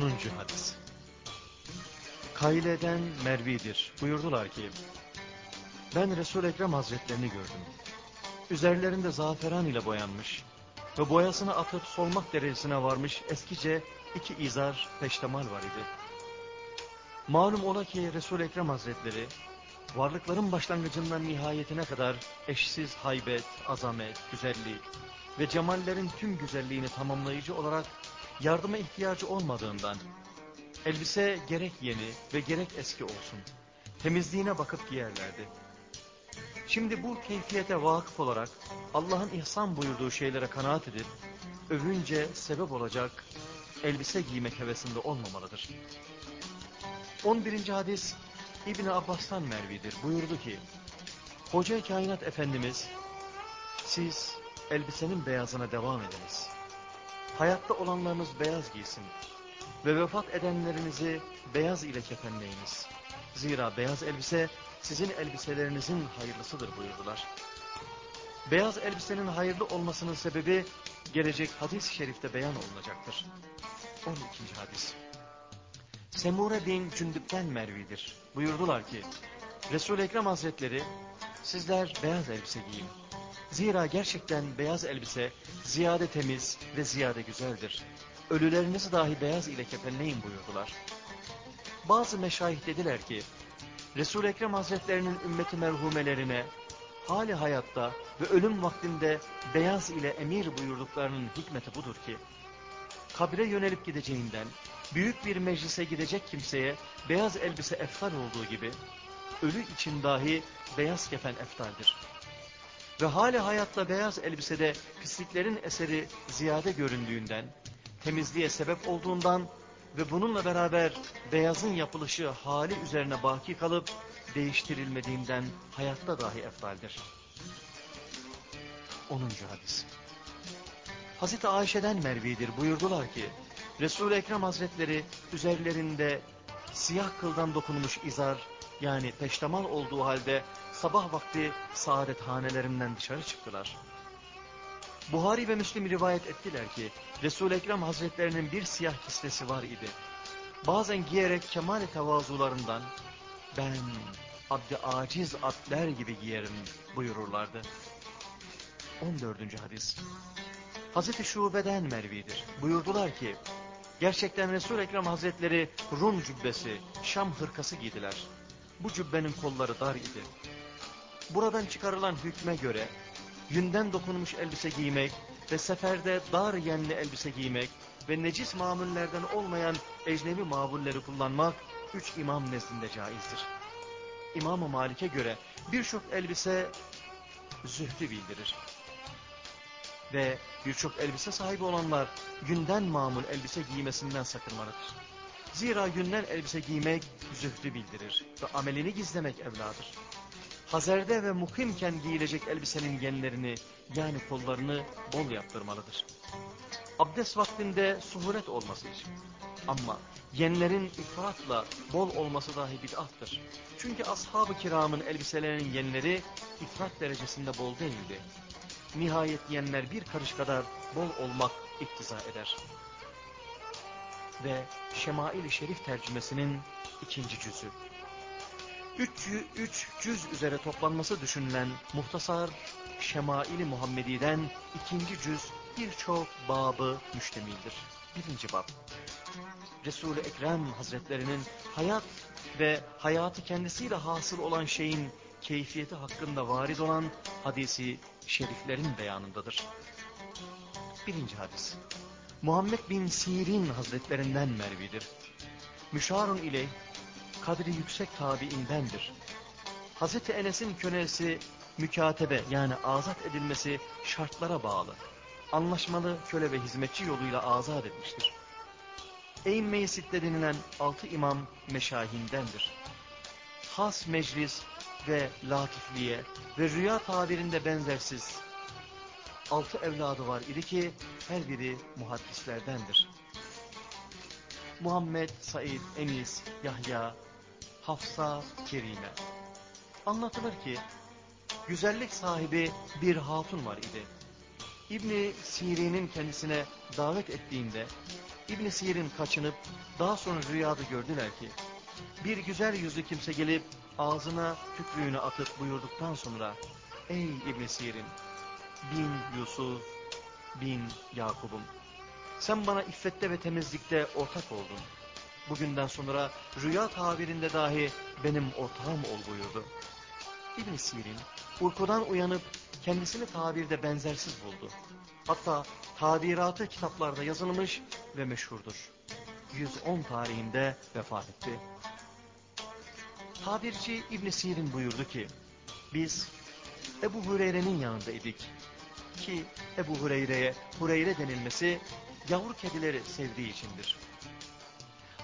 10. hadis. Kaile'den Mervi'dir. Buyurdular ki, ben Resul-i Ekrem Hazretlerini gördüm. Üzerlerinde zaferan ile boyanmış ve boyasını atıp solmak derecesine varmış eskice iki izar peştemal var idi. Malum ola ki Resul-i Ekrem Hazretleri, varlıkların başlangıcından nihayetine kadar eşsiz haybet, azamet, güzellik ve cemallerin tüm güzelliğini tamamlayıcı olarak yardıma ihtiyacı olmadığından, elbise gerek yeni ve gerek eski olsun, temizliğine bakıp giyerlerdi. Şimdi bu keyfiyete vakıf olarak Allah'ın ihsan buyurduğu şeylere kanaat edip, övünce sebep olacak elbise giymek hevesinde olmamalıdır. 11. hadis İbn Abbas'tan Mervi'dir. Buyurdu ki, Hoca Kainat Efendimiz, siz elbisenin beyazına devam ediniz. Hayatta olanlarınız beyaz giysin ve vefat edenlerinizi beyaz ile kefenleyiniz. Zira beyaz elbise sizin elbiselerinizin hayırlısıdır buyurdular. Beyaz elbisenin hayırlı olmasının sebebi gelecek hadis-i şerifte beyan olunacaktır. 12. hadis. Semure bin Cündüp'ten Mervi'dir. Buyurdular ki, Resul-i Ekrem Hazretleri, sizler beyaz elbise giyin. Zira gerçekten beyaz elbise ziyade temiz ve ziyade güzeldir. Ölülerinizi dahi beyaz ile kefenleyin buyurdular. Bazı meşayih dediler ki, Resul-i Ekrem Hazretlerinin ümmeti merhumelerine hali hayatta ve ölüm vaktinde beyaz ile emir buyurduklarının hikmeti budur ki, kabre yönelip gideceğinden, büyük bir meclise gidecek kimseye beyaz elbise eftal olduğu gibi, ölü için dahi beyaz kefen eftaldir. Ve hali hayatta beyaz elbisede pisliklerin eseri ziyade göründüğünden, temizliğe sebep olduğundan ve bununla beraber beyazın yapılışı hali üzerine baki kalıp değiştirilmediğinden hayatta dahi eftaldir. 10. hadis. Hazreti Ayşe'den Mervi'dir buyurdular ki Resul-i Ekrem Hazretleri üzerlerinde siyah kıldan dokunmuş izar yani peştemal olduğu halde sabah vakti saadet hanelerinden dışarı çıktılar. Buhari ve Müslim rivayet ettiler ki Resul-i Ekrem Hazretlerinin bir siyah kislesi var idi. Bazen giyerek kemal tevazularından ben abdi aciz atler gibi giyerim buyururlardı. 14. hadis Hazreti Şube'den Mervi'dir. Buyurdular ki gerçekten Resul-i Ekrem Hazretleri Rum cübbesi, Şam hırkası giydiler. Bu cübbenin kolları dar idi. Buradan çıkarılan hükme göre yünden dokunmuş elbise giymek ve seferde dar yenli elbise giymek ve necis mamullerden olmayan ecnebi mabulleri kullanmak üç imam nezdinde caizdir. İmam-ı Malik'e göre birçok elbise zühdü bildirir. Ve birçok elbise sahibi olanlar günden mamul elbise giymesinden sakınmalıdır. Zira günden elbise giymek zühdü bildirir ve amelini gizlemek evladır. Hazerde ve mukimken giyilecek elbisenin genlerini yani kollarını bol yaptırmalıdır. Abdest vaktinde suhulet olması için. Ama yenlerin ifratla bol olması dahi bid'attır. Çünkü ashab-ı kiramın elbiselerinin yenleri ifrat derecesinde bol değildi. Nihayet yenler bir karış kadar bol olmak iktiza eder. Ve Şemail-i Şerif tercümesinin ikinci cüzü. Üç, üç cüz üzere toplanması düşünülen muhtasar Şemail-i Muhammedi'den ikinci cüz birçok babı müştemildir. Birinci bab. Resul-i Ekrem Hazretlerinin hayat ve hayatı kendisiyle hasıl olan şeyin keyfiyeti hakkında varid olan hadisi şeriflerin beyanındadır. Birinci hadis. Muhammed bin Sirin Hazretlerinden Mervidir. Müşarun ile kadri yüksek tabiindendir. Hazreti Enes'in könesi mükatebe yani azat edilmesi şartlara bağlı. Anlaşmalı köle ve hizmetçi yoluyla azat etmiştir. Eğimme-i Sitte denilen altı imam meşahindendir. Has meclis ve latifliye ve rüya tabirinde benzersiz altı evladı var idi ki her biri muhaddislerdendir. Muhammed, Said, Enis, Yahya, Hafsa, Kerime. Anlatılır ki güzellik sahibi bir hatun var idi. İbni Siri'nin kendisine davet ettiğinde İbn Sir'in kaçınıp daha sonra rüyada gördüler ki bir güzel yüzlü kimse gelip ağzına tükrüğünü atıp buyurduktan sonra ey İbn Sir'in bin Yusuf bin Yakub'um sen bana iffette ve temizlikte ortak oldun. Bugünden sonra rüya tabirinde dahi benim ortağım ol buyurdu. İbn Sirin uykudan uyanıp kendisini tabirde benzersiz buldu. Hatta tabiratı kitaplarda yazılmış ve meşhurdur. 110 tarihinde vefat etti. Tabirci İbn Sirin buyurdu ki, biz Ebu Hureyre'nin yanındaydık. Ki Ebu Hureyre'ye Hureyre denilmesi yavru kedileri sevdiği içindir.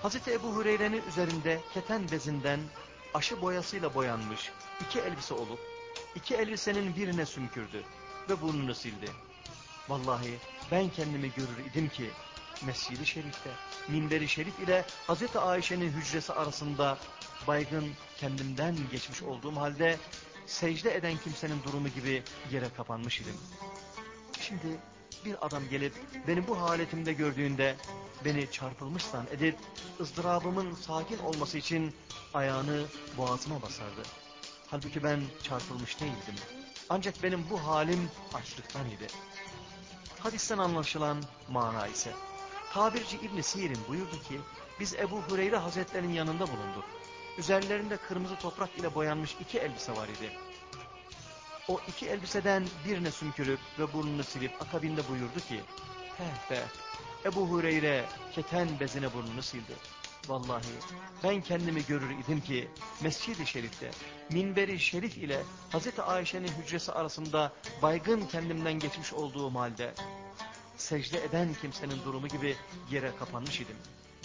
Hazreti Ebu Hureyre'nin üzerinde keten bezinden aşı boyasıyla boyanmış iki elbise olup, iki elbisenin birine sümkürdü ve burnunu sildi. Vallahi ben kendimi görür idim ki, Mescid-i Şerif'te, minberi şerif ile Hazreti Ayşe'nin hücresi arasında baygın kendimden geçmiş olduğum halde, secde eden kimsenin durumu gibi yere kapanmış idim. Şimdi bir adam gelip beni bu haletimde gördüğünde beni çarpılmışsan edip ızdırabımın sakin olması için ayağını boğazıma basardı. Halbuki ben çarpılmış değildim. Ancak benim bu halim açlıktan idi. Hadisten anlaşılan mana ise tabirci İbn Sir'in buyurdu ki biz Ebu Hureyre Hazretlerinin yanında bulunduk. Üzerlerinde kırmızı toprak ile boyanmış iki elbise var idi. O iki elbiseden birine sümkürüp ve burnunu silip akabinde buyurdu ki Heh be Ebu Hureyre keten bezine burnunu sildi. Vallahi ben kendimi görür idim ki Mescid-i Şerif'te minberi şerif ile Hazreti Ayşe'nin hücresi arasında baygın kendimden geçmiş olduğum halde secde eden kimsenin durumu gibi yere kapanmış idim.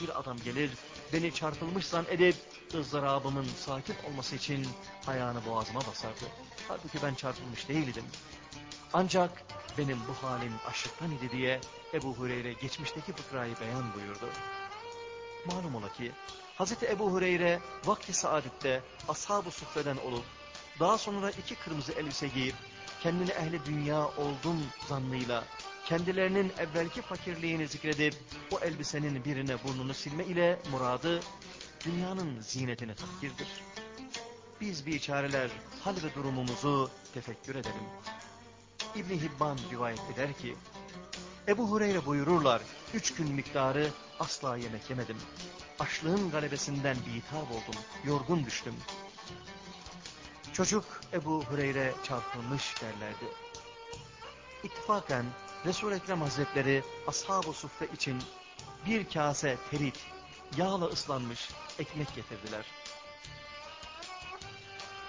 Bir adam gelir beni çarpılmışsan edip ızdırabımın sakin olması için ayağını boğazıma basardı. Halbuki ben çarpılmış değildim. Ancak benim bu halim açlıktan idi diye Ebu Hureyre geçmişteki fıkrayı beyan buyurdu. Malum ola ki Hazreti Ebu Hureyre vakti saadette ashab-ı suffeden olup daha sonra iki kırmızı elbise giyip kendini ehli dünya oldum zannıyla kendilerinin evvelki fakirliğini zikredip o elbisenin birine burnunu silme ile muradı dünyanın zinetini takdirdir. Biz biçareler hal ve durumumuzu tefekkür edelim. İbni Hibban rivayet eder ki Ebu Hureyre buyururlar üç gün miktarı asla yemek yemedim. Açlığın galebesinden bitap oldum, yorgun düştüm. Çocuk Ebu Hureyre çarpılmış derlerdi. İttifaken Resul-i Ekrem Hazretleri ashab-ı suffe için bir kase terit, yağla ıslanmış ekmek getirdiler.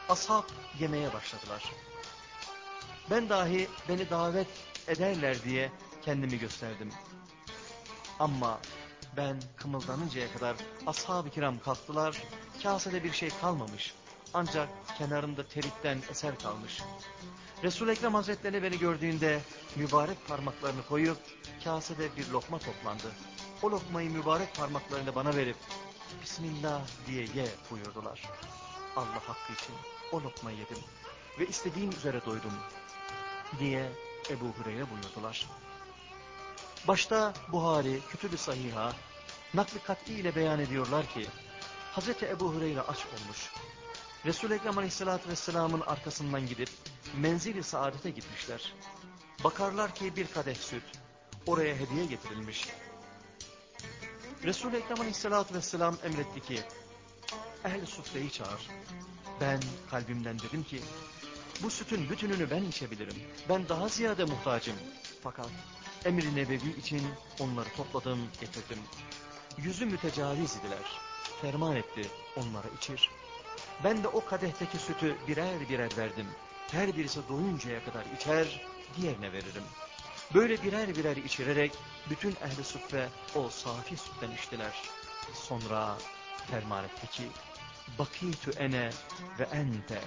Ashab yemeye başladılar. Ben dahi beni davet ederler diye kendimi gösterdim. Ama ben kımıldanıncaya kadar ashab-ı kiram kalktılar, kasede bir şey kalmamış. Ancak kenarında teritten eser kalmış. Resul-i Ekrem Hazretleri beni gördüğünde mübarek parmaklarını koyup kasede bir lokma toplandı. O lokmayı mübarek parmaklarını bana verip Bismillah diye ye buyurdular. Allah hakkı için o lokmayı yedim ve istediğim üzere doydum diye Ebu Hureyre buyurdular. Başta Buhari, Kütüb-i Sahiha, nakli kat'i ile beyan ediyorlar ki, Hazreti Ebu Hureyre aç olmuş. Resul-i Ekrem Aleyhisselatü Vesselam'ın arkasından gidip, menzili saadete gitmişler. Bakarlar ki bir kadeh süt, oraya hediye getirilmiş. Resul-i Ekrem Aleyhisselatü Vesselam emretti ki, ehl-i suffeyi çağır. Ben kalbimden dedim ki, bu sütün bütününü ben içebilirim. Ben daha ziyade muhtacım. Fakat emir-i nebevi için onları topladım, getirdim. Yüzü mütecaviz idiler. Ferman etti, onlara içir. Ben de o kadehteki sütü birer birer verdim. Her birisi doyuncaya kadar içer, diğerine veririm. Böyle birer birer içirerek bütün ehli suffe o safi sütten içtiler. Sonra ferman etti ki, Bakitü ene ve ente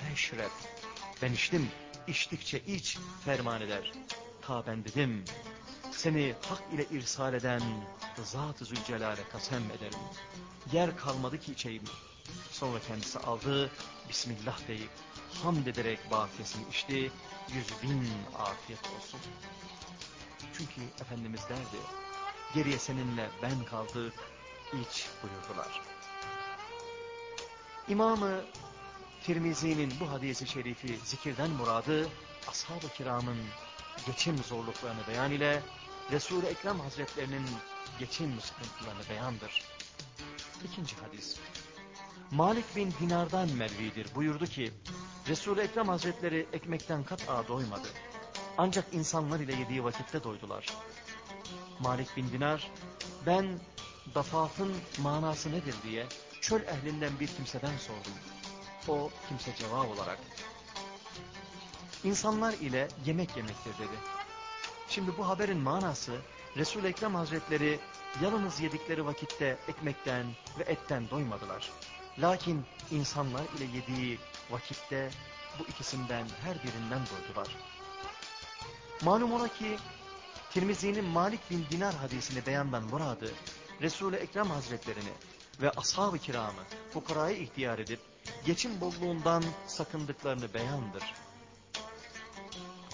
feşreb. Ben içtim, içtikçe iç ferman eder. Ta ben dedim, seni hak ile irsal eden Zat-ı Zülcelal'e kasem ederim. Yer kalmadı ki içeyim. Sonra kendisi aldı, Bismillah deyip hamd ederek bakiyesini içti, yüz bin afiyet olsun. Çünkü Efendimiz derdi, geriye seninle ben kaldık, iç buyurdular. İmamı Tirmizi'nin bu hadisi şerifi zikirden muradı, ashab-ı kiramın geçim zorluklarını beyan ile Resul-i Ekrem Hazretlerinin geçim sıkıntılarını beyandır. İkinci hadis. Malik bin Dinar'dan Mervi'dir buyurdu ki, Resul-i Ekrem Hazretleri ekmekten kat'a doymadı. Ancak insanlar ile yediği vakitte doydular. Malik bin Dinar, ben dafafın manası nedir diye çöl ehlinden bir kimseden sordum. O kimse cevap olarak, insanlar ile yemek yemektir dedi. Şimdi bu haberin manası, Resul-i Ekrem Hazretleri yalnız yedikleri vakitte ekmekten ve etten doymadılar. Lakin insanlar ile yediği vakitte bu ikisinden her birinden doydular. Malum ola ki Tirmizi'nin Malik bin Dinar hadisini beyandan muradı Resul-i Ekrem Hazretlerini ve ashab-ı kiramı fukarayı ihtiyar edip geçim bolluğundan sakındıklarını beyandır.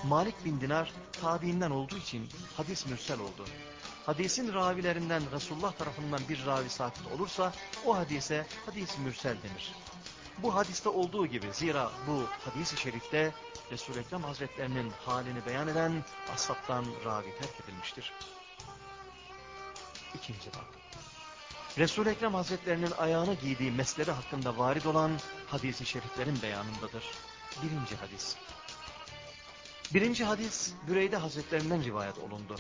Malik bin Dinar tabiinden olduğu için hadis mürsel oldu. Hadisin ravilerinden Resulullah tarafından bir ravi sakit olursa o hadise hadis mürsel denir. Bu hadiste olduğu gibi zira bu hadis-i şerifte Resul-i Ekrem Hazretlerinin halini beyan eden ashabtan ravi terk edilmiştir. İkinci bab. Resul-i Ekrem Hazretlerinin ayağına giydiği mesleri hakkında varid olan hadis-i şeriflerin beyanındadır. Birinci hadis. Birinci hadis Büreyde Hazretlerinden rivayet olundu.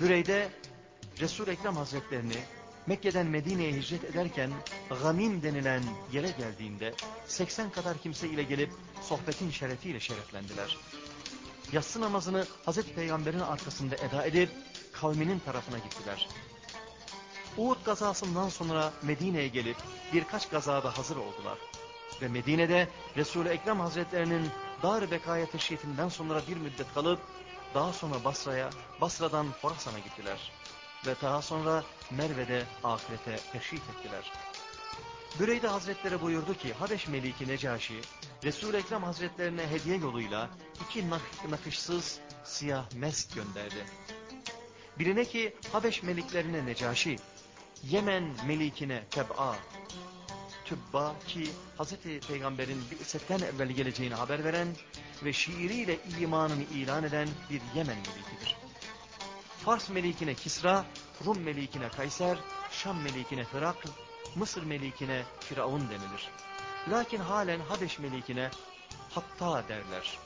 Büreyde Resul-i Ekrem Hazretlerini Mekke'den Medine'ye hicret ederken Gamim denilen yere geldiğinde 80 kadar kimse ile gelip sohbetin şerefiyle şereflendiler. Yatsı namazını Hazreti Peygamber'in arkasında eda edip kavminin tarafına gittiler. Uhud gazasından sonra Medine'ye gelip birkaç gazada hazır oldular. Ve Medine'de Resul-i Ekrem Hazretlerinin Dar-ı Bekaya teşrifinden sonra bir müddet kalıp daha sonra Basra'ya, Basra'dan Horasan'a gittiler. Ve daha sonra Merve'de ahirete teşrif ettiler. Büreyde Hazretleri buyurdu ki Habeş Meliki Necaşi, Resul-i Ekrem Hazretlerine hediye yoluyla iki nakışsız siyah mesk gönderdi. Birine ki Habeş Meliklerine Necaşi, Yemen Melikine Teb'a, Tübba ki Hazreti Peygamber'in bir isetten evvel geleceğini haber veren ve şiiriyle imanını ilan eden bir Yemen melikidir. Fars melikine Kisra, Rum melikine Kayser, Şam melikine Hırakl, Mısır melikine Firavun denilir. Lakin halen Habeş melikine Hatta derler.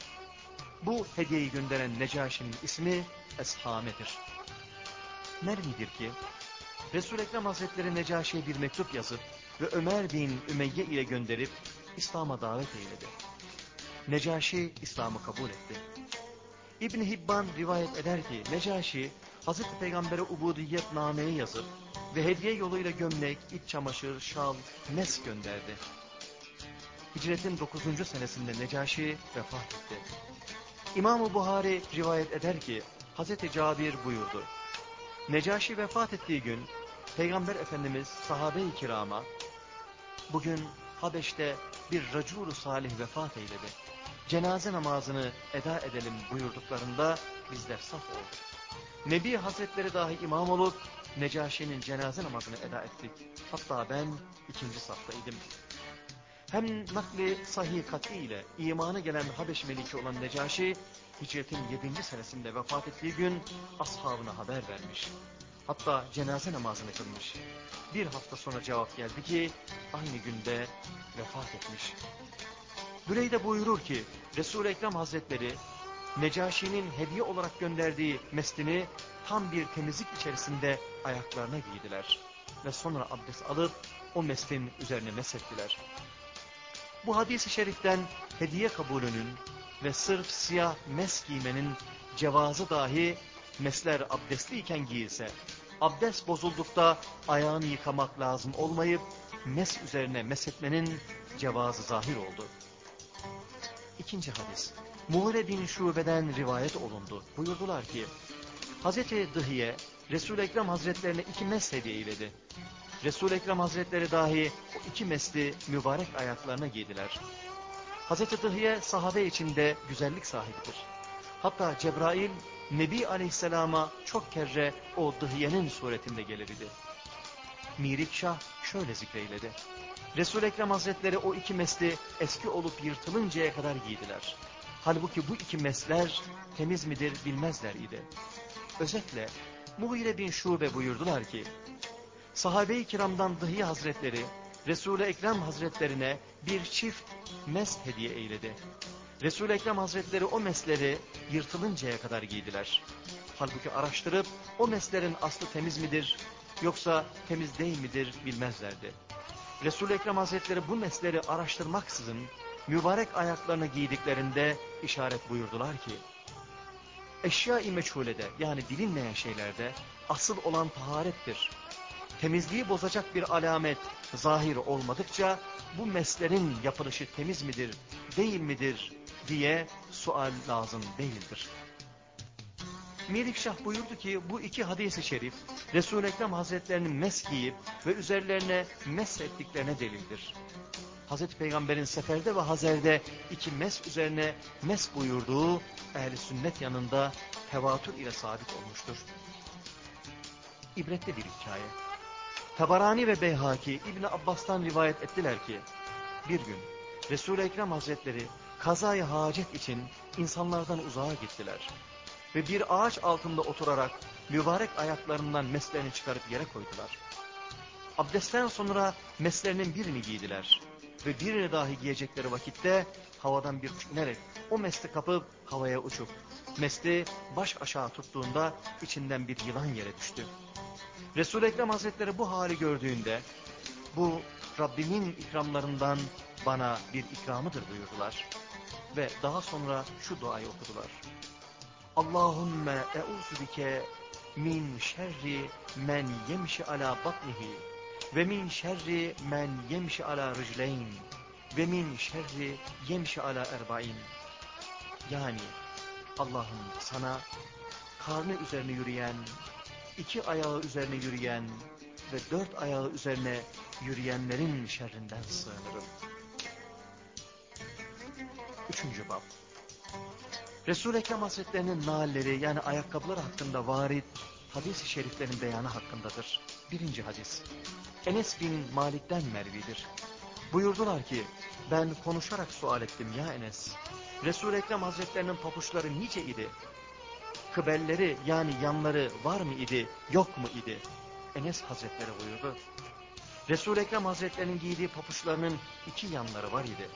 Bu hediyeyi gönderen Necaşi'nin ismi Eshame'dir. Nermidir ki Resul-i Ekrem Hazretleri Necaşi'ye bir mektup yazıp ve Ömer bin Ümeyye ile gönderip İslam'a davet eyledi. Necaşi İslam'ı kabul etti. İbn Hibban rivayet eder ki Necaşi Hazreti Peygamber'e ubudiyet nameyi yazıp ve hediye yoluyla gömlek, iç çamaşır, şal, mes gönderdi. Hicretin 9. senesinde Necaşi vefat etti. İmam-ı Buhari rivayet eder ki Hazreti Cabir buyurdu. Necaşi vefat ettiği gün Peygamber Efendimiz sahabe-i kirama bugün Habeş'te bir racuru salih vefat eyledi. Cenaze namazını eda edelim buyurduklarında bizler saf olduk. Nebi Hazretleri dahi imam olup Necaşi'nin cenaze namazını eda ettik. Hatta ben ikinci saftaydım. Hem nakli sahih kat'i ile imanı gelen Habeş Meliki olan Necaşi, hicretin 7. senesinde vefat ettiği gün ashabına haber vermiş. Hatta cenaze namazını kılmış. Bir hafta sonra cevap geldi ki aynı günde vefat etmiş. Büreyde buyurur ki Resul-i Ekrem Hazretleri Necaşi'nin hediye olarak gönderdiği meslini tam bir temizlik içerisinde ayaklarına giydiler. Ve sonra abdest alıp o meslin üzerine mesettiler. Bu hadisi şeriften hediye kabulünün ve sırf siyah mes giymenin cevazı dahi mesler abdestliyken giyilse, abdest bozuldukta ayağını yıkamak lazım olmayıp mes üzerine mesetmenin cevazı zahir oldu. İkinci hadis. Muğre bin Şube'den rivayet olundu. Buyurdular ki, Hazreti Dıhiye, Resul-i Ekrem Hazretlerine iki mes hediye eyledi. Resul-i Ekrem Hazretleri dahi o iki mesli mübarek ayaklarına giydiler. Hazreti Dıhiye sahabe içinde güzellik sahibidir. Hatta Cebrail Nebi Aleyhisselam'a çok kere o dıhiyenin suretinde gelirdi. Mirikşah şöyle zikreyledi. Resul-i Ekrem Hazretleri o iki mesli eski olup yırtılıncaya kadar giydiler. Halbuki bu iki mesler temiz midir bilmezler idi. Özetle Mughire bin Şube buyurdular ki, sahabe-i kiramdan Dıhiye Hazretleri Resul-i Ekrem Hazretlerine bir çift mes hediye eyledi. Resul-i Ekrem Hazretleri o mesleri yırtılıncaya kadar giydiler. Halbuki araştırıp o meslerin aslı temiz midir yoksa temiz değil midir bilmezlerdi. Resul-i Ekrem Hazretleri bu mesleri araştırmaksızın mübarek ayaklarını giydiklerinde işaret buyurdular ki eşya-i meçhulede yani bilinmeyen şeylerde asıl olan taharettir. Temizliği bozacak bir alamet zahir olmadıkça bu meslerin yapılışı temiz midir, değil midir diye sual lazım değildir. Melikşah buyurdu ki bu iki hadisi şerif Resul-i Ekrem Hazretlerinin mes giyip ve üzerlerine mes ettiklerine delildir. Hazreti Peygamber'in seferde ve hazerde iki mes üzerine mes buyurduğu ehli sünnet yanında tevatür ile sabit olmuştur. İbretli bir hikaye. Tabarani ve Beyhaki İbni Abbas'tan rivayet ettiler ki bir gün Resul-i Ekrem Hazretleri kazayı hacet için insanlardan uzağa gittiler. Ve bir ağaç altında oturarak mübarek ayaklarından meslerini çıkarıp yere koydular. Abdestten sonra meslerinin birini giydiler. Ve birini dahi giyecekleri vakitte havadan bir uçunerek o mesli kapıp havaya uçup mesli baş aşağı tuttuğunda içinden bir yılan yere düştü. Resul-i Ekrem Hazretleri bu hali gördüğünde bu Rabbimin ikramlarından bana bir ikramıdır buyurdular. Ve daha sonra şu duayı okudular. Allahümme eûzü bike min şerri men yemşi ala batnihi ve min şerri men yemşi ala rıcleyn ve min şerri yemşi ala erbain. Yani Allah'ım sana karnı üzerine yürüyen, iki ayağı üzerine yürüyen ve dört ayağı üzerine yürüyenlerin şerrinden sığınırım. Üçüncü bab. Resul-i Ekrem Hazretlerinin nalleri yani ayakkabılar hakkında varit hadis-i şeriflerin beyanı hakkındadır. Birinci hadis. Enes bin Malik'ten Mervi'dir. Buyurdular ki ben konuşarak sual ettim ya Enes. Resul-i Ekrem Hazretlerinin papuçları nice idi? Kıbelleri yani yanları var mı idi yok mu idi? Enes Hazretleri buyurdu. Resul-i Ekrem Hazretlerinin giydiği papuçlarının iki yanları var idi.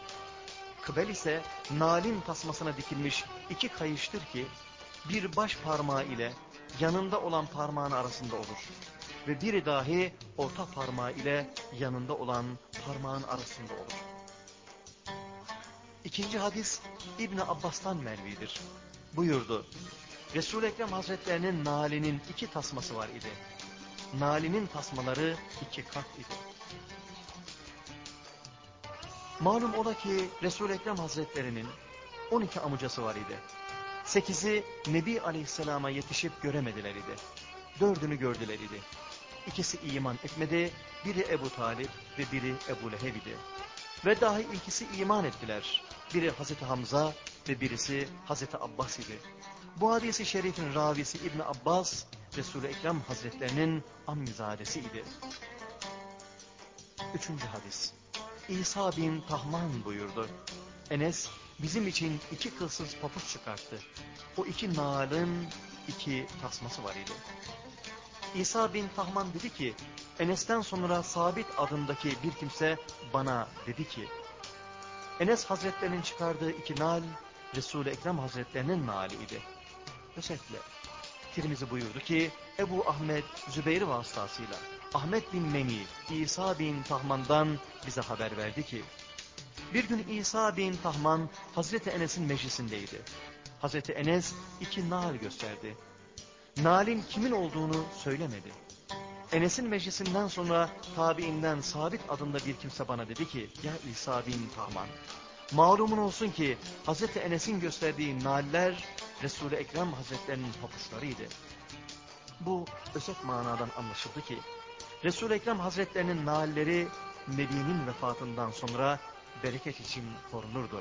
Kıbel ise nalin tasmasına dikilmiş iki kayıştır ki bir baş parmağı ile yanında olan parmağın arasında olur. Ve biri dahi orta parmağı ile yanında olan parmağın arasında olur. İkinci hadis İbn Abbas'tan Mervi'dir. Buyurdu. Resul-i Ekrem Hazretlerinin nalinin iki tasması var idi. Nalinin tasmaları iki kat idi. Malum ola ki Resul-i Ekrem Hazretlerinin 12 amcası var idi. Sekizi Nebi Aleyhisselam'a yetişip göremediler idi. Dördünü gördüler idi. İkisi iman etmedi, biri Ebu Talip ve biri Ebu Leheb idi. Ve dahi ikisi iman ettiler. Biri Hazreti Hamza ve birisi Hazreti Abbas idi. Bu hadisi şerifin ravisi İbn Abbas, Resul-i Ekrem Hazretlerinin ammizadesi idi. Üçüncü hadis. İsa bin Tahman buyurdu. Enes bizim için iki kılsız papuç çıkarttı. O iki nalın iki tasması var idi. İsa bin Tahman dedi ki Enes'ten sonra Sabit adındaki bir kimse bana dedi ki Enes Hazretlerinin çıkardığı iki nal Resul-i Ekrem Hazretlerinin nali idi. Özetle Tirmizi buyurdu ki Ebu Ahmet Zübeyir vasıtasıyla Ahmet bin Meni İsa bin Tahman'dan bize haber verdi ki bir gün İsa bin Tahman Hazreti Enes'in meclisindeydi. Hazreti Enes iki nal gösterdi. Nalin kimin olduğunu söylemedi. Enes'in meclisinden sonra tabiinden Sabit adında bir kimse bana dedi ki ya İsa bin Tahman malumun olsun ki Hazreti Enes'in gösterdiği naller Resul-i Ekrem Hazretlerinin papuçlarıydı. Bu özet manadan anlaşıldı ki Resul-i Ekrem Hazretlerinin nalleri Nebi'nin vefatından sonra bereket için korunurdu.